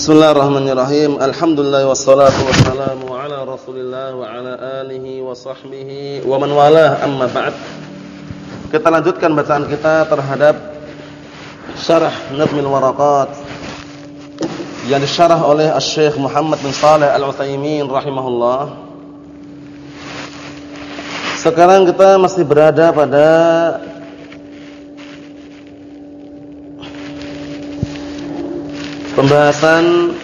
Bismillahirrahmanirrahim. Alhamdulillah wassalatu wassalamu ala Rasulillah wa ala alihi wa sahbihi wa man walah amma ba'd. Kita lanjutkan bacaan kita terhadap Syarah Nazmil Waraqat yang disyarah oleh Asy-Syaikh Muhammad bin Shalih Al-Utsaimin rahimahullah. Sekarang kita masih berada pada Pembahasan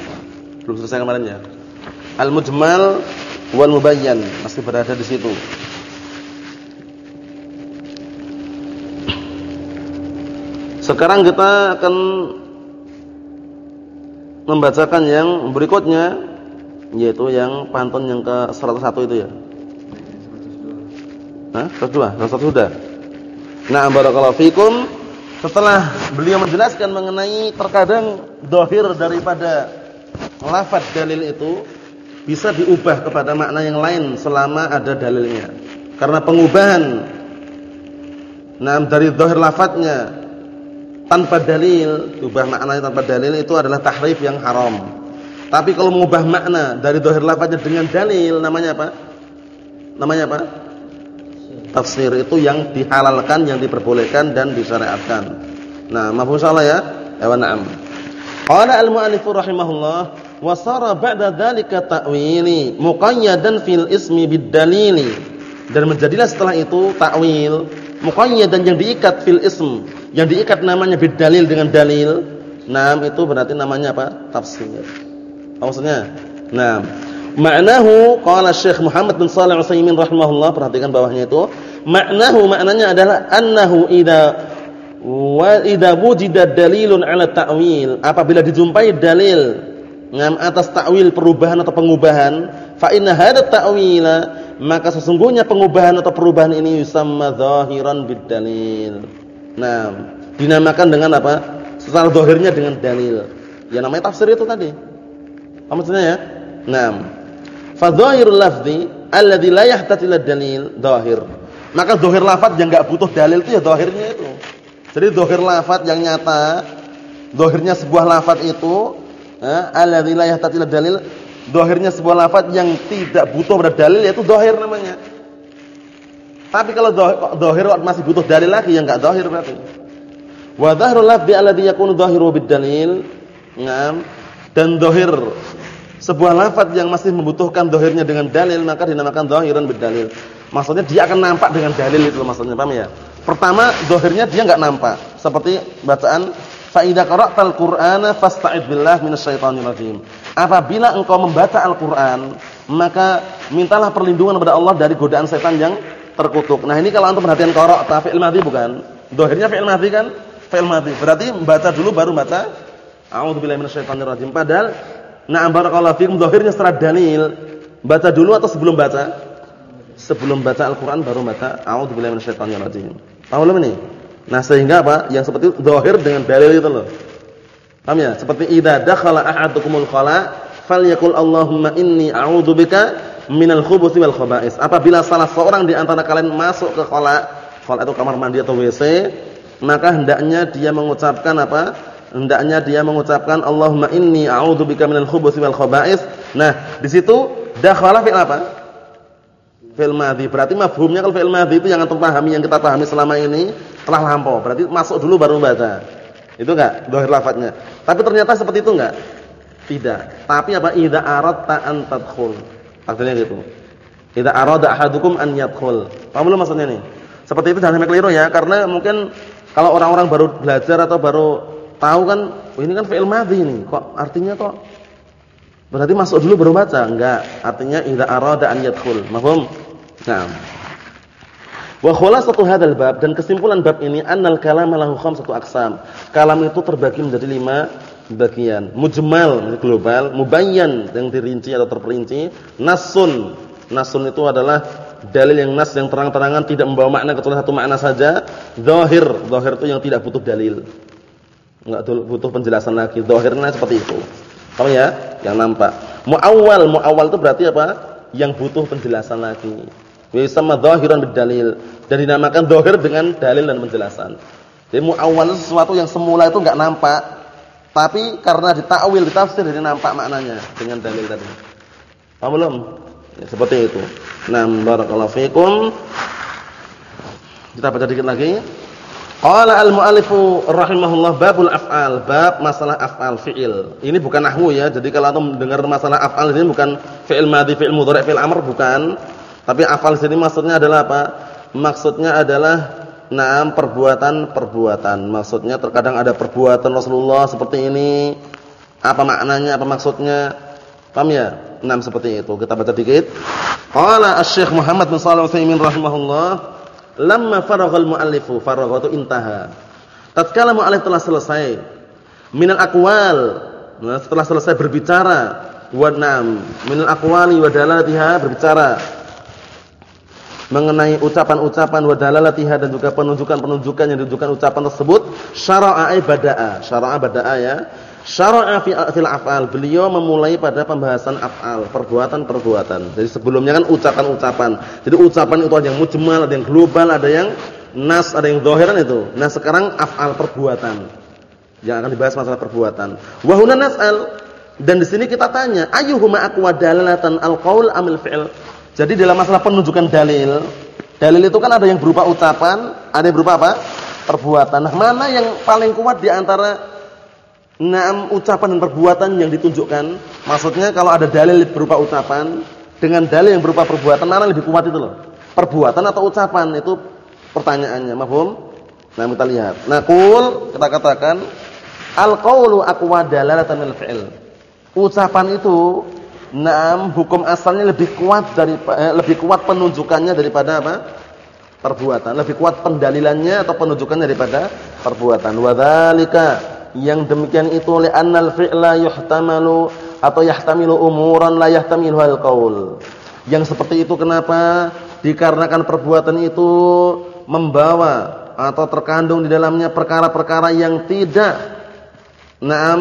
belum selesai kemarin ya. Al-mujmal wal mubayyan masih berada di situ. Sekarang kita akan membacakan yang berikutnya yaitu yang pantun yang ke 101 itu ya. Hah? 102, 101 sudah. Nah, barakallahu fikum. Setelah beliau menjelaskan mengenai terkadang dohir daripada lafaz dalil itu bisa diubah kepada makna yang lain selama ada dalilnya. Karena pengubahan nah dari dohir lafadznya tanpa dalil, ubah maknanya tanpa dalil itu adalah tahrif yang haram. Tapi kalau mengubah makna dari dohir lafadznya dengan dalil namanya apa? Namanya apa? Tafsir itu yang dihalalkan, yang diperbolehkan dan disyariatkan. Nah, mafhum salah ya? Ya na'am. Qala al-mu'allif rahimahullah wa sara ba'da dzalika ta'wili muqayyadan fil ismi bid-dalili. Dan menjadilah setelah itu ta'wil muqayyadan yang diikat fil ism, yang diikat namanya bid-dalil dengan dalil. Nah, itu berarti namanya apa? Tafsir. Maksudnya? Nah, Maknahu qala Syekh Muhammad bin Shalih Al-Utsaimin rahimahullah perhatikan bawahnya itu. Maknahu maknanya adalah annahu idza wa idza wujida dalilun ala ta'wil. Apabila dijumpai dalil ngam atas ta'wil perubahan atau pengubahan fa inna hadha ta'wila maka sesungguhnya pengubahan atau perubahan ini yusamma zahiran bid dalil. Nah dinamakan dengan apa? Secara zahirnya dengan dalil. Ya namanya tafsir itu tadi. Apa maksudnya ya? Nah Fa dhahirul lafzi alladzi la yahtaju dalil dhahir. Maka dhahir lafaz yang enggak butuh dalil itu ya dhahirnya itu. Jadi dhahir lafaz yang nyata, dhahirnya sebuah lafaz itu, eh, alladzi la yahtaju dalil, dhahirnya sebuah lafaz yang tidak butuh pada dalil yaitu dhahir namanya. Tapi kalau dhahir masih butuh dalil lagi ya enggak dhahir berarti. Wa dhahrul lafzi alladzi yakunu dhahiru bid dalil, ngam dan dhahir sebuah lafaz yang masih membutuhkan dohirnya dengan dalil maka dinamakan dohiran berdalil. Maksudnya dia akan nampak dengan dalil itu maksudnya paham ya? Pertama dohirnya dia enggak nampak seperti bacaan fa idza qara'tal qur'ana fasta'id billah minasyaitonir rajim. Apabila engkau membaca Al-Qur'an maka mintalah perlindungan kepada Allah dari godaan setan yang terkutuk. Nah, ini kalau antum perhatian qara'ta fi'il madhi bukan? Dohirnya fi'il madhi kan? Fi'il madhi. Berarti membaca dulu baru baca a'udzubillahi minasyaitonir rajim. Padahal Na'am barakallahu fikum zahirnya secara dalil. Baca dulu atau sebelum baca? Sebelum baca Al-Qur'an baru baca a'udzubillahi minasyaitonir rajim. Paham belum ini? Nah, sehingga apa? Yang seperti zahir dengan dalil itu loh. Paham ya? Seperti idza dakhala ahadukumul khala falyakul Allahumma inni a'udzubika minal khubuthi wal khaba'is. Apabila salah seorang di antara kalian masuk ke khala, khala itu kamar mandi atau WC, maka hendaknya dia mengucapkan apa? Hendaknya dia mengucapkan Allahumma inni a'udzubika minal khubuthi wal khaba'is. Nah, di situ dakhala fi'il apa? Fi'il madhi. Berarti mafhumnya kalau fi'il madhi itu yang antum pahami, yang kita pahami selama ini telah lampau. Berarti masuk dulu baru baca. Itu enggak zahir lafadznya. Tapi ternyata seperti itu enggak? Tidak. Tapi apa idza aradta an tadkhul. Artinya gitu. Idza arada ahadukum an yadkhul. Paham belum maksudnya nih? Seperti itu jangan sampai keliru ya, karena mungkin kalau orang-orang baru belajar atau baru tahu kan oh ini kan fi'il madhi ini kok artinya kok? Berarti masuk dulu baru baca? Enggak. Artinya idza arada an yadkhul. Mafhum? Nah wa khulasatu hadzal bab dan kesimpulan bab ini annal kalam lahu khamsatu aqsam. Kalam itu terbagi menjadi lima bagian. Mujmal global. Mubayyan yang dirinci atau terperinci. Nasun nasun itu adalah dalil yang nas yang terang-terangan tidak membawa makna kecuali satu makna saja. Zahir. Zahir itu yang tidak butuh dalil Enggak butuh penjelasan lagi. Zahirnya seperti itu. Paham ya? Yang nampak. Muawwal, muawwal itu berarti apa? Yang butuh penjelasan lagi. Bisa zahiran bidalil dan dinamakan zahir dengan dalil dan penjelasan. Jadi muawwal sesuatu yang semula itu enggak nampak, Tapi karena ditakwil, ditafsir ini nampak maknanya dengan dalil tadi. Paham belum? Ya, seperti itu. Nah, barakallahu fikum. Kita baca dikit lagi. Qala al-mu'allifu rahimahullah babul af'al, bab masalah af'al fi'il. Ini bukan nahwu ya. Jadi kalau antum dengar masalah af'al ini bukan fi'il madhi, fi'il mudhari', fi'il amr bukan. Tapi af'al sini maksudnya adalah apa? Maksudnya adalah naam perbuatan-perbuatan. Maksudnya terkadang ada perbuatan Rasulullah seperti ini. Apa maknanya? Apa maksudnya? Paham ya? Seperti itu. Kita baca dikit. Qala Asy-Syaikh Muhammad bin Shalih rahimahullah Lamma faraghal muallifu, faragha itu intaha. Tatkala muallif telah selesai minal aqwal, nah, setelah selesai berbicara wa nam, minal aqwali wa dalalatiha berbicara. Mengenai ucapan-ucapan wa dalalatiha dan juga penunjukan-penunjukan yang ditunjukkan ucapan tersebut syara'a bada'a, syara'a bada'a ya Syara'a fil af'al. Beliau memulai pada pembahasan af'al, perbuatan-perbuatan. Jadi sebelumnya kan ucapan-ucapan. Jadi ucapan itu ada yang mujmal, ada yang global, ada yang nas, ada yang zahiran itu. Nah, sekarang af'al perbuatan. Yang akan dibahas masalah perbuatan. Wa huna nas'al dan di sini kita tanya, ayyuhuma aqwa dalalatan al-qaul amil fi'l? Jadi dalam masalah penunjukan dalil, dalil itu kan ada yang berupa ucapan, ada yang berupa apa? Perbuatan. Nah, mana yang paling kuat di antara Naam ucapan dan perbuatan yang ditunjukkan. Maksudnya kalau ada dalil berupa ucapan dengan dalil yang berupa perbuatan mana lebih kuat itu loh? Perbuatan atau ucapan itu pertanyaannya. Mahfum? Nah, kita lihat. Naqul kita katakan al-qaulu aqwa dalalatan min fi'il. Ucapan itu naam hukum asalnya lebih kuat dari eh, lebih kuat penunjukannya daripada apa? perbuatan. Lebih kuat pendalilannya atau penunjukannya daripada perbuatan. Wa dzalika yang demikian itu oleh annal fi'la yuhtamalu atau yahtamilu umuran la yahtamilu al qaul. Yang seperti itu kenapa? Dikarenakan perbuatan itu membawa atau terkandung di dalamnya perkara-perkara yang tidak naam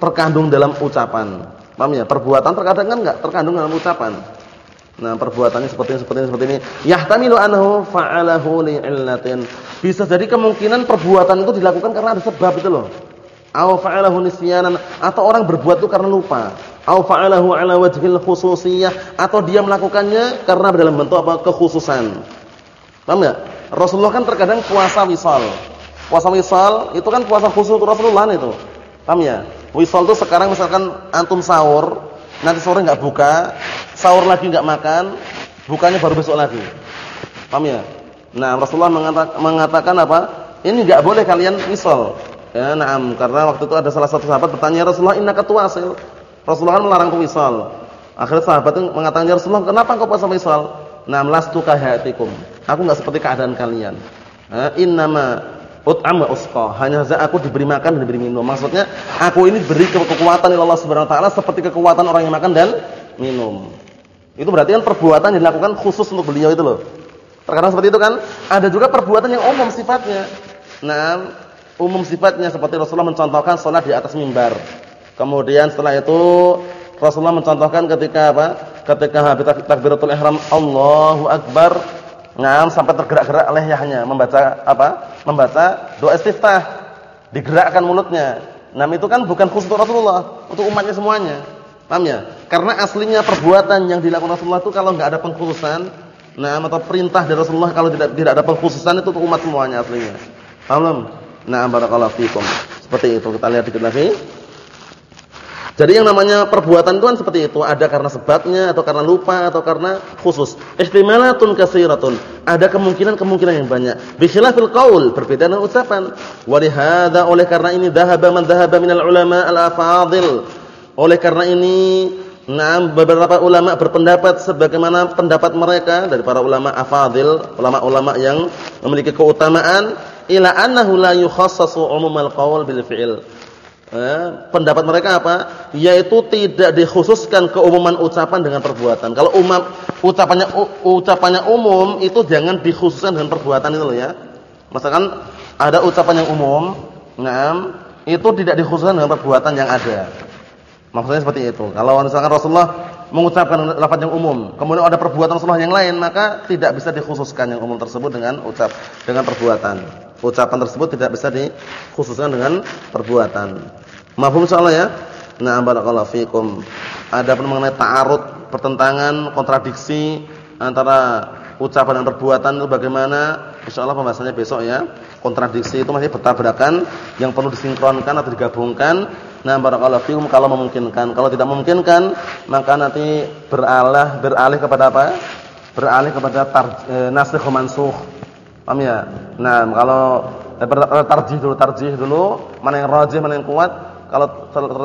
terkandung dalam ucapan. Paham ya? Perbuatan terkadang kan enggak terkandung dalam ucapan. Nah, perbuatannya seperti ini, seperti ini, seperti ini. Yahtamilu anhu fa'alahu li'illatin. Bisa jadi kemungkinan perbuatan itu dilakukan karena ada sebab itu loh. Aw fa'alahu nisyanan atau orang berbuat itu karena lupa. Aw fa'alahu ala wajhil khususiyah atau dia melakukannya karena dalam bentuk apa? kekhususan. Paham enggak? Rasulullah kan terkadang puasa wisal. Puasa wisal itu kan puasa khusus Rasulullah itu. Paham ya? Wisal itu sekarang misalkan antum sahur, nanti sore enggak buka, sahur lagi enggak makan, bukanya baru besok lagi. Paham ya? Nah, Rasulullah mengatakan apa? Ini enggak boleh kalian wisal. Ya, na'am, karena waktu itu ada salah satu sahabat bertanya, ya "Rasulullah, innaka tuwasil?" Rasulullah kan melarang wisal. Akhirnya sahabat itu mengatakan, "Ya Rasulullah, kenapa engkau puasa wisal?" "Na'am, lastu kahatikum." Aku enggak seperti keadaan kalian. Ya, innama ut'am wa usqa. Hanya saja aku diberi makan dan diberi minum. Maksudnya, aku ini beri kekuatan oleh Allah Subhanahu wa taala seperti kekuatan orang yang makan dan minum. Itu berarti kan perbuatan yang dilakukan khusus untuk beliau itu loh. Terkadang seperti itu kan. Ada juga perbuatan yang umum sifatnya. Nah, umum sifatnya seperti Rasulullah mencontohkan salat di atas mimbar. Kemudian setelah itu Rasulullah mencontohkan ketika apa? Ketika habis takbiratul ihram Allahu akbar, ngam sampai tergerak-gerak lehernya membaca apa? Membaca doa istiftah. Digerakkan mulutnya. Nah, itu kan bukan khusus untuk Rasulullah, untuk umatnya semuanya. Paham ya? Karena aslinya perbuatan yang dilakukan Rasulullah itu kalau enggak ada pengkhususan, nah atau perintah dari Rasulullah kalau tidak tidak ada pengkhususan itu untuk umat semuanya aslinya. Paham? Nah, barakallahu fikum. Seperti itu. Kita lihat dikit lagi. Jadi yang namanya perbuatan itu kan seperti itu, ada karena sebabnya atau karena lupa atau karena khusus. Ihtimalatun katsiratun. Ada kemungkinan-kemungkinan yang banyak. Bikhilafil qaul, berbeda dengan ucapan. Wa oleh karena ini dhahaba man dhahaba minal ulama al-afadil. Oleh karena ini Nah, beberapa ulama berpendapat sebagaimana pendapat mereka dari para ulama afadil, ulama-ulama yang memiliki keutamaan ila annahu la yukhassasu umumal qaul bil fi'il. Eh, pendapat mereka apa? Yaitu tidak dikhususkan keumuman ucapan dengan perbuatan. Kalau umum ucapannya ucapannya umum itu jangan dikhususkan dengan perbuatan itu loh ya. Misalkan ada ucapan yang umum, ngam, itu tidak dikhususkan dengan perbuatan yang ada. Maksudnya seperti itu. Kalau misalkan Rasulullah mengucapkan lafaz yang umum, kemudian ada perbuatan Rasulullah yang lain, maka tidak bisa dikhususkan yang umum tersebut dengan ucap dengan perbuatan ucapan tersebut tidak bisa dikhususkan dengan perbuatan. Mafhum insyaallah ya? Nah, barakallahu fikum. Ada mengenai ta'arud, pertentangan, kontradiksi antara ucapan dan perbuatan itu bagaimana? Insyaallah pembahasannya besok ya. Kontradiksi itu masih bertabrakan yang perlu disinkronkan atau digabungkan. Nah, barakallahu fikum kalau memungkinkan. Kalau tidak memungkinkan, maka nanti beralih beralih kepada apa? Beralih kepada tar, e, nasikh mansukh. Paham ya? Nah, kalau eh, tarjih dulu, tarjih dulu, mana yang rajih, mana yang kuat. Kalau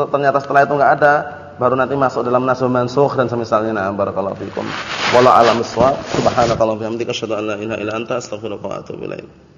ternyata setelah itu enggak ada, baru nanti masuk dalam nasikh mansukh dan semisalnya. Nah, barakallahu fikum. Wallahu a'lam bissawab. Subhanakallahumma wa bihamdika asyhadu an la ilaha illa anta astaghfiruka wa atubu ilaik.